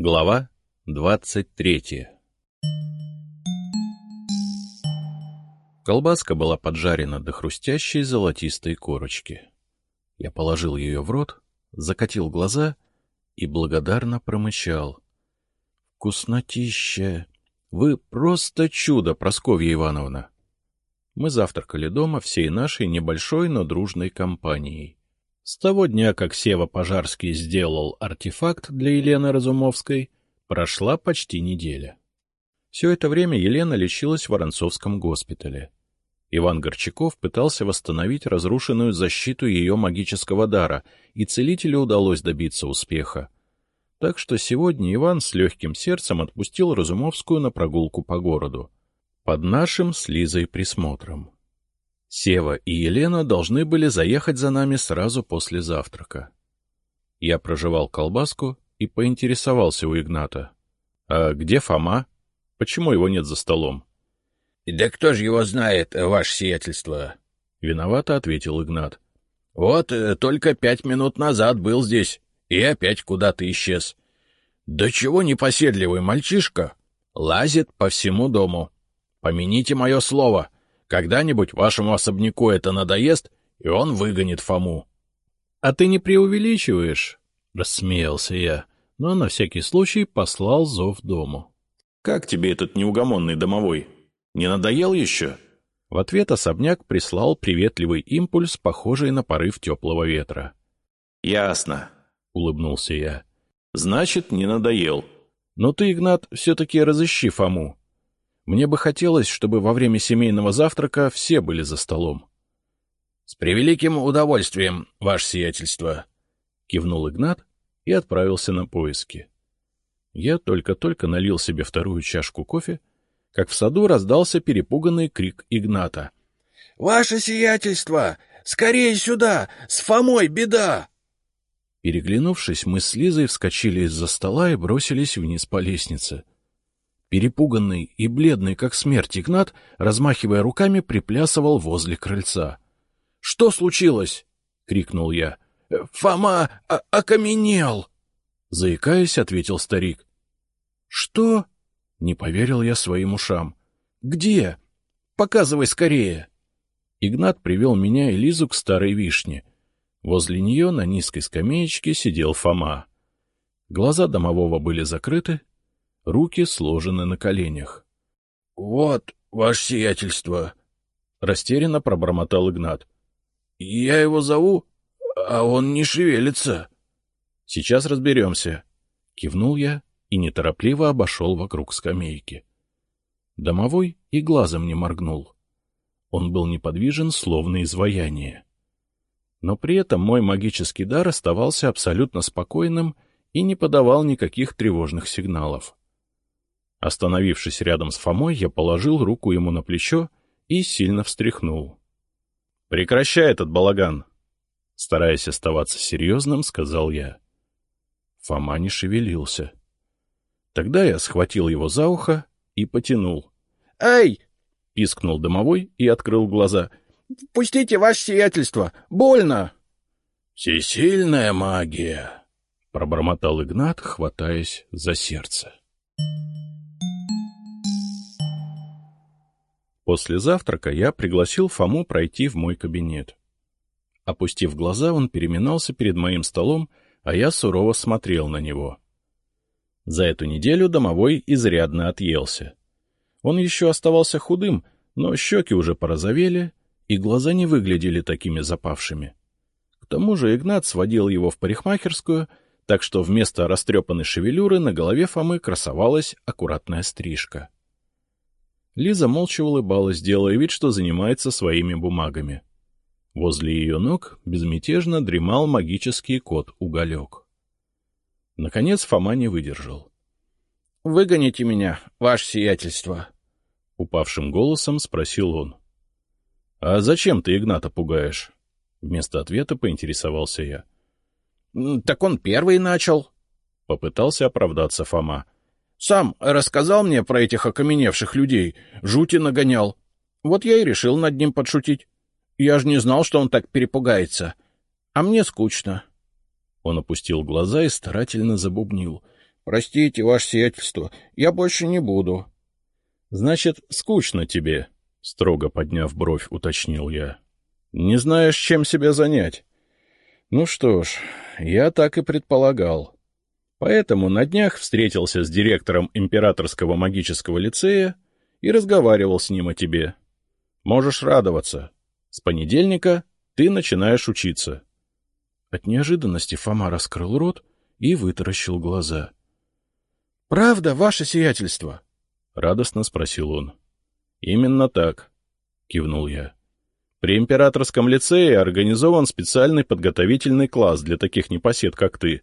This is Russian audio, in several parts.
Глава двадцать третья Колбаска была поджарена до хрустящей золотистой корочки. Я положил ее в рот, закатил глаза и благодарно промычал. — Вкуснотища! Вы просто чудо, Просковья Ивановна! Мы завтракали дома всей нашей небольшой, но дружной компанией. С того дня, как Сева Пожарский сделал артефакт для Елены Разумовской, прошла почти неделя. Все это время Елена лечилась в Воронцовском госпитале. Иван Горчаков пытался восстановить разрушенную защиту ее магического дара, и целителю удалось добиться успеха. Так что сегодня Иван с легким сердцем отпустил Разумовскую на прогулку по городу. Под нашим с Лизой присмотром. Сева и Елена должны были заехать за нами сразу после завтрака. Я прожевал колбаску и поинтересовался у Игната. — А где Фома? Почему его нет за столом? — Да кто же его знает, ваше сиятельство? — виновато ответил Игнат. — Вот э, только пять минут назад был здесь и опять куда-то исчез. Да чего непоседливый мальчишка? Лазит по всему дому. Помяните мое слово — когда-нибудь вашему особняку это надоест, и он выгонит Фому. — А ты не преувеличиваешь? — рассмеялся я, но на всякий случай послал зов дому. — Как тебе этот неугомонный домовой? Не надоел еще? В ответ особняк прислал приветливый импульс, похожий на порыв теплого ветра. — Ясно, — улыбнулся я. — Значит, не надоел. Но ты, Игнат, все-таки разыщи Фому. Мне бы хотелось, чтобы во время семейного завтрака все были за столом. — С превеликим удовольствием, ваше сиятельство! — кивнул Игнат и отправился на поиски. Я только-только налил себе вторую чашку кофе, как в саду раздался перепуганный крик Игната. — Ваше сиятельство! Скорее сюда! С Фомой беда! Переглянувшись, мы с Лизой вскочили из-за стола и бросились вниз по лестнице. Перепуганный и бледный, как смерть, Игнат, размахивая руками, приплясывал возле крыльца. — Что случилось? — крикнул я. — Фома окаменел! — заикаясь, ответил старик. — Что? — не поверил я своим ушам. — Где? Показывай скорее! Игнат привел меня и Лизу к старой вишне. Возле нее на низкой скамеечке сидел Фома. Глаза домового были закрыты, руки сложены на коленях. — Вот, ваше сиятельство! — растерянно пробормотал Игнат. — Я его зову, а он не шевелится. — Сейчас разберемся. Кивнул я и неторопливо обошел вокруг скамейки. Домовой и глазом не моргнул. Он был неподвижен, словно изваяние. Но при этом мой магический дар оставался абсолютно спокойным и не подавал никаких тревожных сигналов. Остановившись рядом с Фомой, я положил руку ему на плечо и сильно встряхнул. — Прекращай этот балаган! — стараясь оставаться серьезным, сказал я. Фома не шевелился. Тогда я схватил его за ухо и потянул. «Эй!» — пискнул домовой и открыл глаза. «Пустите ваше сиятельство! Больно!» «Всесильная магия!» — пробормотал Игнат, хватаясь за сердце. После завтрака я пригласил Фому пройти в мой кабинет. Опустив глаза, он переминался перед моим столом, а я сурово смотрел на него. За эту неделю домовой изрядно отъелся. Он еще оставался худым, но щеки уже порозовели, и глаза не выглядели такими запавшими. К тому же Игнат сводил его в парикмахерскую, так что вместо растрепанной шевелюры на голове Фомы красовалась аккуратная стрижка. Лиза молча улыбалась, делая вид, что занимается своими бумагами. Возле ее ног безмятежно дремал магический кот-уголек. Наконец Фома не выдержал. — Выгоните меня, ваше сиятельство! — упавшим голосом спросил он. — А зачем ты Игната пугаешь? Вместо ответа поинтересовался я. — Так он первый начал. — попытался оправдаться Фома. — сам рассказал мне про этих окаменевших людей, жути нагонял. Вот я и решил над ним подшутить. Я же не знал, что он так перепугается. А мне скучно. Он опустил глаза и старательно забубнил. Простите, ваше сиятельство, я больше не буду. — Значит, скучно тебе, — строго подняв бровь, уточнил я. — Не знаешь, чем себя занять? Ну что ж, я так и предполагал. Поэтому на днях встретился с директором Императорского магического лицея и разговаривал с ним о тебе. Можешь радоваться. С понедельника ты начинаешь учиться. От неожиданности Фома раскрыл рот и вытаращил глаза. — Правда, ваше сиятельство? — радостно спросил он. — Именно так, — кивнул я. При императорском лицее организован специальный подготовительный класс для таких непосед, как ты.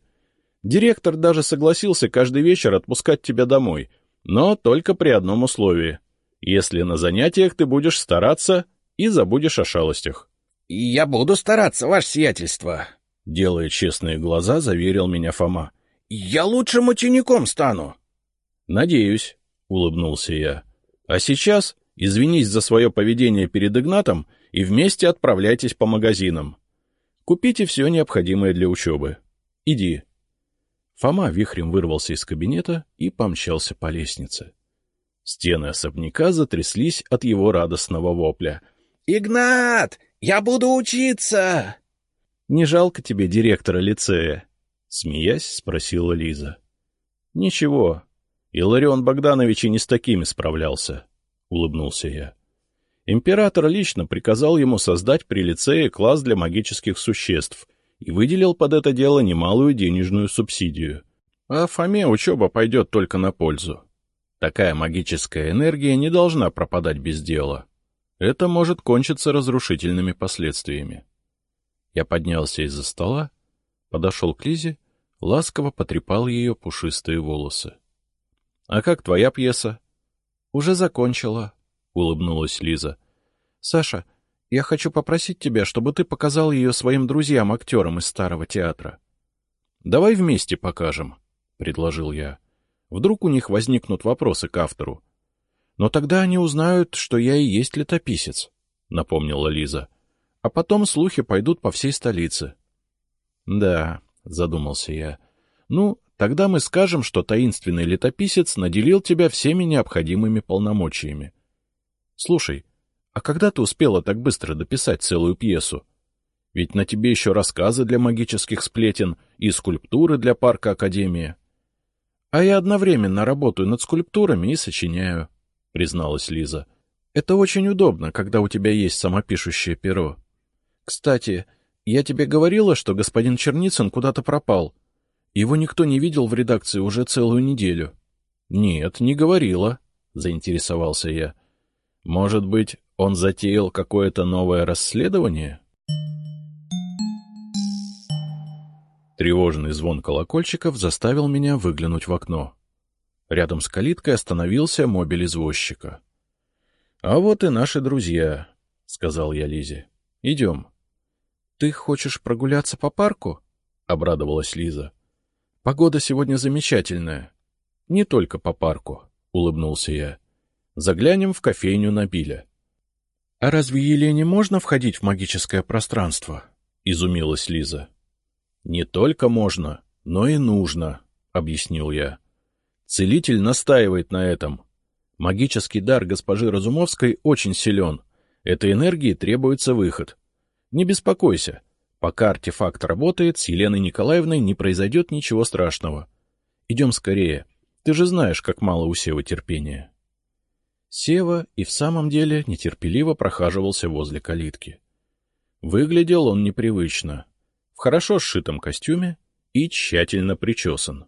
Директор даже согласился каждый вечер отпускать тебя домой, но только при одном условии. Если на занятиях ты будешь стараться и забудешь о шалостях. — Я буду стараться, ваше сиятельство, — делая честные глаза, заверил меня Фома. — Я лучшим учеником стану. — Надеюсь, — улыбнулся я. — А сейчас извинись за свое поведение перед Игнатом и вместе отправляйтесь по магазинам. Купите все необходимое для учебы. Иди. Фома вихрем вырвался из кабинета и помчался по лестнице. Стены особняка затряслись от его радостного вопля. — Игнат, я буду учиться! — Не жалко тебе директора лицея? — смеясь, спросила Лиза. — Ничего, Иларион Богданович и не с такими справлялся, — улыбнулся я. Император лично приказал ему создать при лицее класс для магических существ и выделил под это дело немалую денежную субсидию. А Фоме учеба пойдет только на пользу. Такая магическая энергия не должна пропадать без дела. Это может кончиться разрушительными последствиями. Я поднялся из-за стола, подошел к Лизе, ласково потрепал ее пушистые волосы. — А как твоя пьеса? — Уже закончила, — улыбнулась Лиза. — Саша, я хочу попросить тебя, чтобы ты показал ее своим друзьям-актерам из старого театра. — Давай вместе покажем, — предложил я. Вдруг у них возникнут вопросы к автору. — Но тогда они узнают, что я и есть летописец, — напомнила Лиза. — А потом слухи пойдут по всей столице. — Да, — задумался я. — Ну, тогда мы скажем, что таинственный летописец наделил тебя всеми необходимыми полномочиями. Слушай, а когда ты успела так быстро дописать целую пьесу? Ведь на тебе еще рассказы для магических сплетен и скульптуры для парка Академия. А я одновременно работаю над скульптурами и сочиняю, — призналась Лиза. Это очень удобно, когда у тебя есть самопишущее перо. Кстати, я тебе говорила, что господин Черницын куда-то пропал. Его никто не видел в редакции уже целую неделю. — Нет, не говорила, — заинтересовался я. — может быть, он затеял какое-то новое расследование? Тревожный звон колокольчиков заставил меня выглянуть в окно. Рядом с калиткой остановился мобиль извозчика. — А вот и наши друзья, — сказал я Лизе. — Идем. — Ты хочешь прогуляться по парку? — обрадовалась Лиза. — Погода сегодня замечательная. — Не только по парку, — улыбнулся я. Заглянем в кофейню Набиля. — А разве Елене можно входить в магическое пространство? — изумилась Лиза. — Не только можно, но и нужно, — объяснил я. Целитель настаивает на этом. Магический дар госпожи Разумовской очень силен. Этой энергии требуется выход. Не беспокойся. Пока артефакт работает, с Еленой Николаевной не произойдет ничего страшного. Идем скорее. Ты же знаешь, как мало у Севы терпения. Сева и в самом деле нетерпеливо прохаживался возле калитки. Выглядел он непривычно, в хорошо сшитом костюме и тщательно причесан.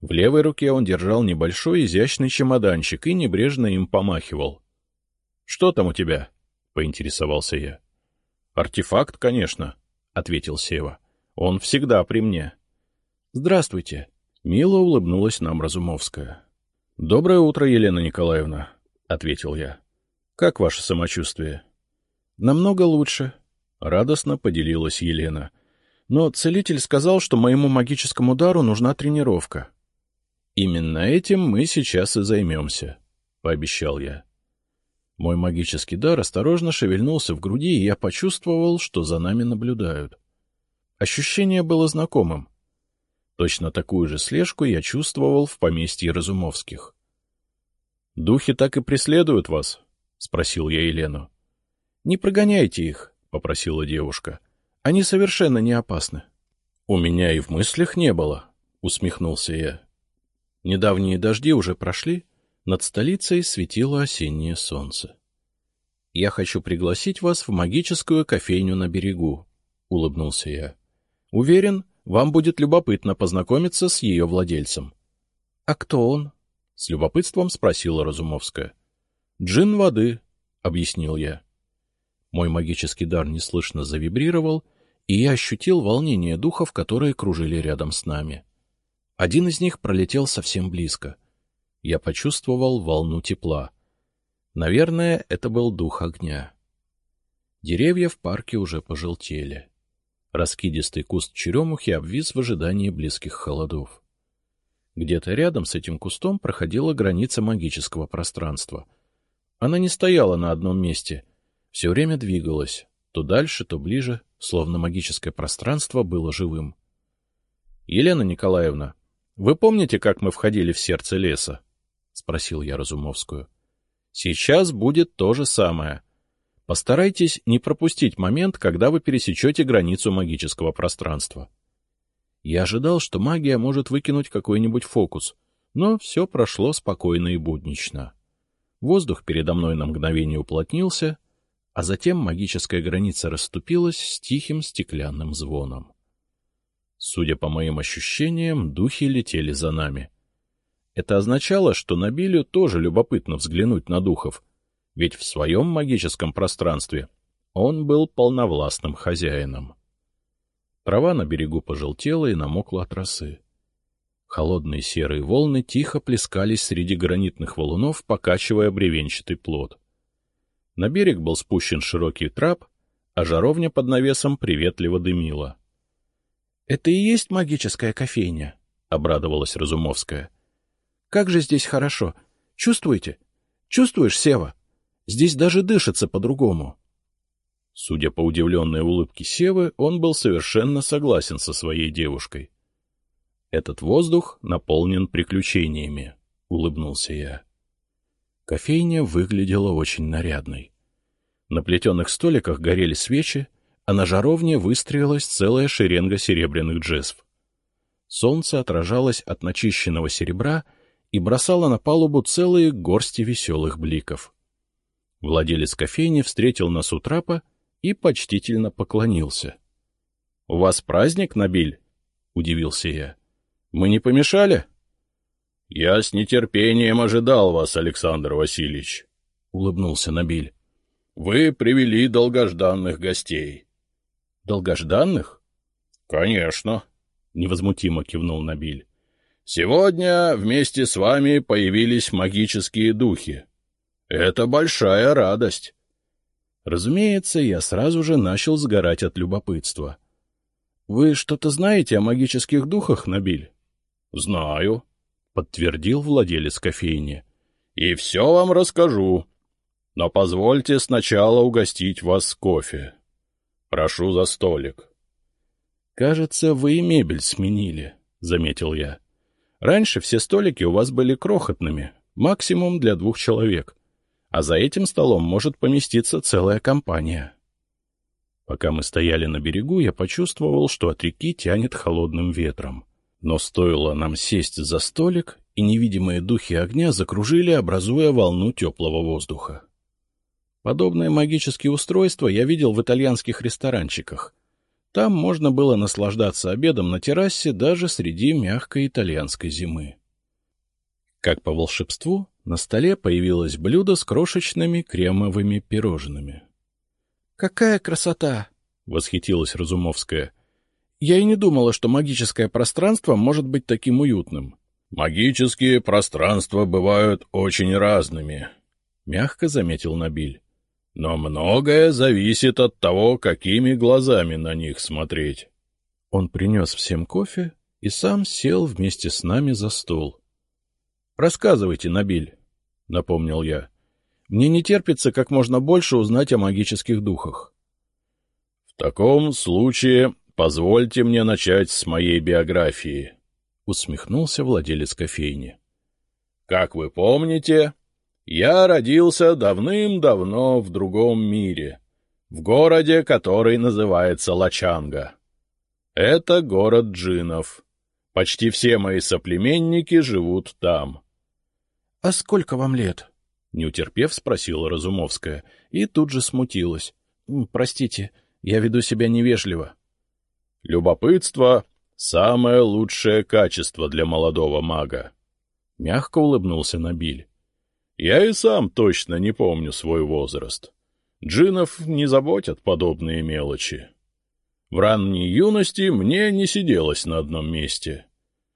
В левой руке он держал небольшой изящный чемоданчик и небрежно им помахивал. — Что там у тебя? — поинтересовался я. — Артефакт, конечно, — ответил Сева. — Он всегда при мне. — Здравствуйте. Мило улыбнулась нам Разумовская. — Доброе утро, Елена Николаевна. — ответил я. — Как ваше самочувствие? — Намного лучше, — радостно поделилась Елена. — Но целитель сказал, что моему магическому дару нужна тренировка. — Именно этим мы сейчас и займемся, — пообещал я. Мой магический дар осторожно шевельнулся в груди, и я почувствовал, что за нами наблюдают. Ощущение было знакомым. Точно такую же слежку я чувствовал в поместье Разумовских. — Духи так и преследуют вас? — спросил я Елену. — Не прогоняйте их, — попросила девушка. — Они совершенно не опасны. — У меня и в мыслях не было, — усмехнулся я. Недавние дожди уже прошли, над столицей светило осеннее солнце. — Я хочу пригласить вас в магическую кофейню на берегу, — улыбнулся я. — Уверен, вам будет любопытно познакомиться с ее владельцем. — А кто он? — с любопытством спросила Разумовская. — Джин воды, — объяснил я. Мой магический дар неслышно завибрировал, и я ощутил волнение духов, которые кружили рядом с нами. Один из них пролетел совсем близко. Я почувствовал волну тепла. Наверное, это был дух огня. Деревья в парке уже пожелтели. Раскидистый куст черемухи обвис в ожидании близких холодов. Где-то рядом с этим кустом проходила граница магического пространства. Она не стояла на одном месте, все время двигалась, то дальше, то ближе, словно магическое пространство было живым. — Елена Николаевна, вы помните, как мы входили в сердце леса? — спросил я Разумовскую. — Сейчас будет то же самое. Постарайтесь не пропустить момент, когда вы пересечете границу магического пространства. Я ожидал, что магия может выкинуть какой-нибудь фокус, но все прошло спокойно и буднично. Воздух передо мной на мгновение уплотнился, а затем магическая граница расступилась с тихим стеклянным звоном. Судя по моим ощущениям, духи летели за нами. Это означало, что Набилю тоже любопытно взглянуть на духов — ведь в своем магическом пространстве он был полновластным хозяином. Трава на берегу пожелтела и намокла от росы. Холодные серые волны тихо плескались среди гранитных валунов, покачивая бревенчатый плод. На берег был спущен широкий трап, а жаровня под навесом приветливо дымила. — Это и есть магическая кофейня? — обрадовалась Разумовская. — Как же здесь хорошо! Чувствуете? Чувствуешь, Сева? Здесь даже дышится по-другому. Судя по удивленной улыбке Севы, он был совершенно согласен со своей девушкой. «Этот воздух наполнен приключениями», — улыбнулся я. Кофейня выглядела очень нарядной. На плетеных столиках горели свечи, а на жаровне выстроилась целая шеренга серебряных джезв. Солнце отражалось от начищенного серебра и бросало на палубу целые горсти веселых бликов. Владелец кофейни встретил нас у трапа и почтительно поклонился. — У вас праздник, Набиль? — удивился я. — Мы не помешали? — Я с нетерпением ожидал вас, Александр Васильевич, — улыбнулся Набиль. — Вы привели долгожданных гостей. — Долгожданных? — Конечно, — невозмутимо кивнул Набиль. — Сегодня вместе с вами появились магические духи. Это большая радость. Разумеется, я сразу же начал сгорать от любопытства. — Вы что-то знаете о магических духах, Набиль? — Знаю, — подтвердил владелец кофейни. — И все вам расскажу. Но позвольте сначала угостить вас кофе. Прошу за столик. — Кажется, вы и мебель сменили, — заметил я. — Раньше все столики у вас были крохотными, максимум для двух человек а за этим столом может поместиться целая компания. Пока мы стояли на берегу, я почувствовал, что от реки тянет холодным ветром. Но стоило нам сесть за столик, и невидимые духи огня закружили, образуя волну теплого воздуха. Подобное магические устройства я видел в итальянских ресторанчиках. Там можно было наслаждаться обедом на террасе даже среди мягкой итальянской зимы. Как по волшебству, на столе появилось блюдо с крошечными кремовыми пирожными. — Какая красота! — восхитилась Разумовская. — Я и не думала, что магическое пространство может быть таким уютным. — Магические пространства бывают очень разными, — мягко заметил Набиль. — Но многое зависит от того, какими глазами на них смотреть. Он принес всем кофе и сам сел вместе с нами за стол. —— Рассказывайте, Набиль, — напомнил я. — Мне не терпится как можно больше узнать о магических духах. — В таком случае позвольте мне начать с моей биографии, усмехнулся владелец кофейни. — Как вы помните, я родился давным-давно в другом мире, в городе, который называется Лачанга. Это город джинов. Почти все мои соплеменники живут там. — А сколько вам лет? — не утерпев, спросила Разумовская, и тут же смутилась. — Простите, я веду себя невежливо. — Любопытство — самое лучшее качество для молодого мага. Мягко улыбнулся Набиль. Я и сам точно не помню свой возраст. Джинов не заботят подобные мелочи. В ранней юности мне не сиделось на одном месте.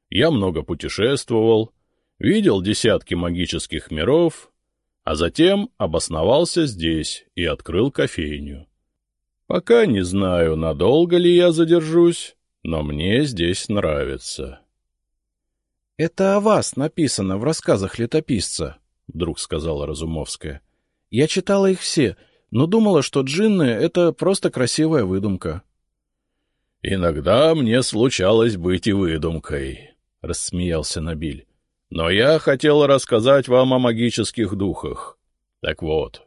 Я много путешествовал, видел десятки магических миров, а затем обосновался здесь и открыл кофейню. Пока не знаю, надолго ли я задержусь, но мне здесь нравится. — Это о вас написано в рассказах летописца, — вдруг сказала Разумовская. — Я читала их все, но думала, что джинны — это просто красивая выдумка. — Иногда мне случалось быть и выдумкой, — рассмеялся Набиль. — Но я хотел рассказать вам о магических духах. Так вот,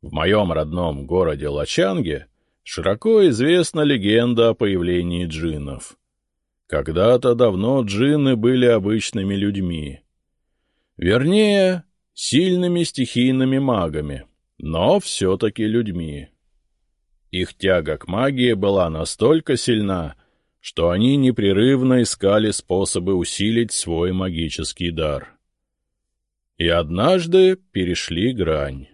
в моем родном городе Лачанге широко известна легенда о появлении джиннов. Когда-то давно джинны были обычными людьми. Вернее, сильными стихийными магами, но все-таки людьми. Их тяга к магии была настолько сильна, что они непрерывно искали способы усилить свой магический дар. И однажды перешли грань.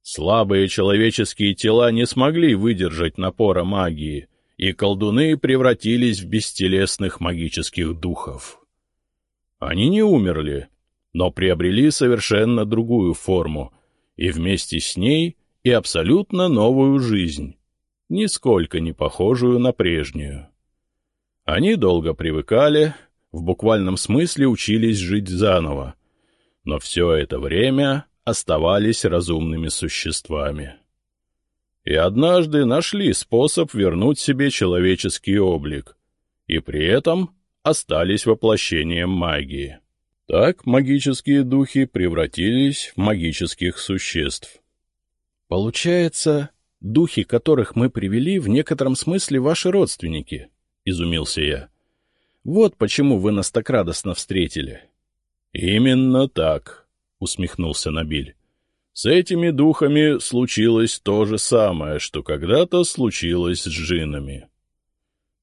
Слабые человеческие тела не смогли выдержать напора магии, и колдуны превратились в бестелесных магических духов. Они не умерли, но приобрели совершенно другую форму, и вместе с ней и абсолютно новую жизнь, нисколько не похожую на прежнюю. Они долго привыкали, в буквальном смысле учились жить заново, но все это время оставались разумными существами. И однажды нашли способ вернуть себе человеческий облик, и при этом остались воплощением магии. Так магические духи превратились в магических существ. Получается, духи, которых мы привели, в некотором смысле ваши родственники, — изумился я. Вот почему вы нас так радостно встретили. — Именно так, — усмехнулся Набиль. С этими духами случилось то же самое, что когда-то случилось с джинами.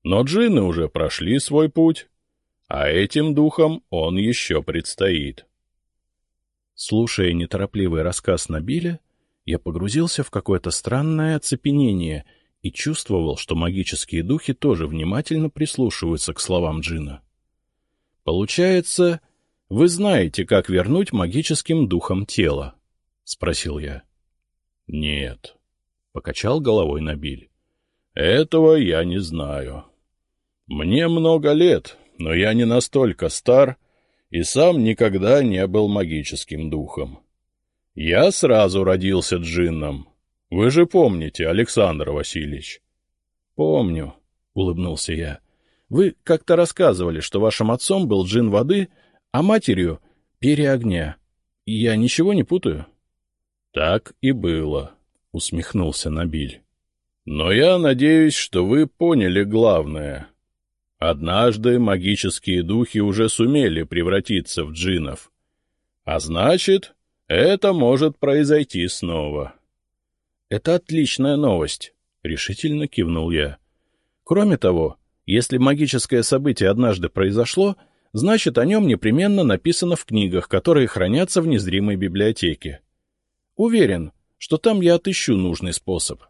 Но джины уже прошли свой путь, а этим духом он еще предстоит. Слушая неторопливый рассказ Набиля, я погрузился в какое-то странное оцепенение и чувствовал, что магические духи тоже внимательно прислушиваются к словам Джина. «Получается, вы знаете, как вернуть магическим духам тело?» — спросил я. «Нет», — покачал головой Набиль. «Этого я не знаю. Мне много лет, но я не настолько стар и сам никогда не был магическим духом. Я сразу родился джинном. Вы же помните, Александр Васильевич? — Помню, — улыбнулся я. — Вы как-то рассказывали, что вашим отцом был джин воды, а матерью — перья огня. Я ничего не путаю? — Так и было, — усмехнулся Набиль. — Но я надеюсь, что вы поняли главное — Однажды магические духи уже сумели превратиться в джинов. А значит, это может произойти снова. — Это отличная новость, — решительно кивнул я. Кроме того, если магическое событие однажды произошло, значит, о нем непременно написано в книгах, которые хранятся в незримой библиотеке. Уверен, что там я отыщу нужный способ.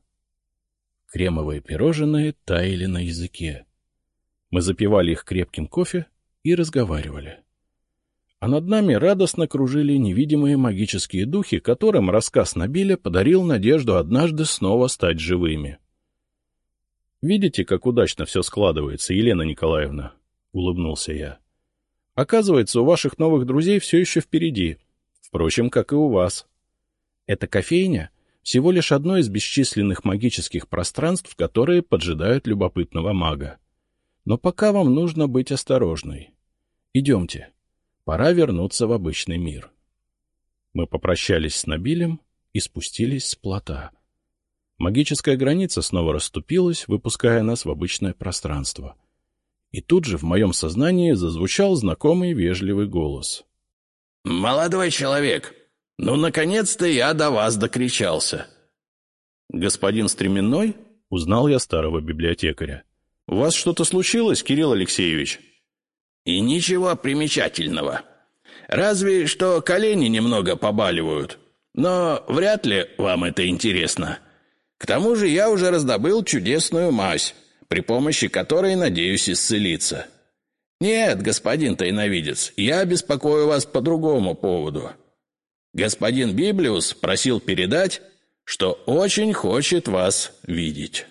Кремовые пирожные таяли на языке. Мы запивали их крепким кофе и разговаривали. А над нами радостно кружили невидимые магические духи, которым рассказ Набиля подарил надежду однажды снова стать живыми. «Видите, как удачно все складывается, Елена Николаевна?» — улыбнулся я. «Оказывается, у ваших новых друзей все еще впереди, впрочем, как и у вас. Эта кофейня — всего лишь одно из бесчисленных магических пространств, которые поджидают любопытного мага. Но пока вам нужно быть осторожной. Идемте. Пора вернуться в обычный мир. Мы попрощались с Набилем и спустились с плота. Магическая граница снова расступилась, выпуская нас в обычное пространство. И тут же в моем сознании зазвучал знакомый вежливый голос. — Молодой человек, ну, наконец-то я до вас докричался. — Господин Стременной? — узнал я старого библиотекаря. — У вас что-то случилось, Кирилл Алексеевич? — И ничего примечательного. Разве что колени немного побаливают. Но вряд ли вам это интересно. К тому же я уже раздобыл чудесную мазь, при помощи которой надеюсь исцелиться. Нет, господин тайновидец, я беспокою вас по другому поводу. Господин Библиус просил передать, что очень хочет вас видеть».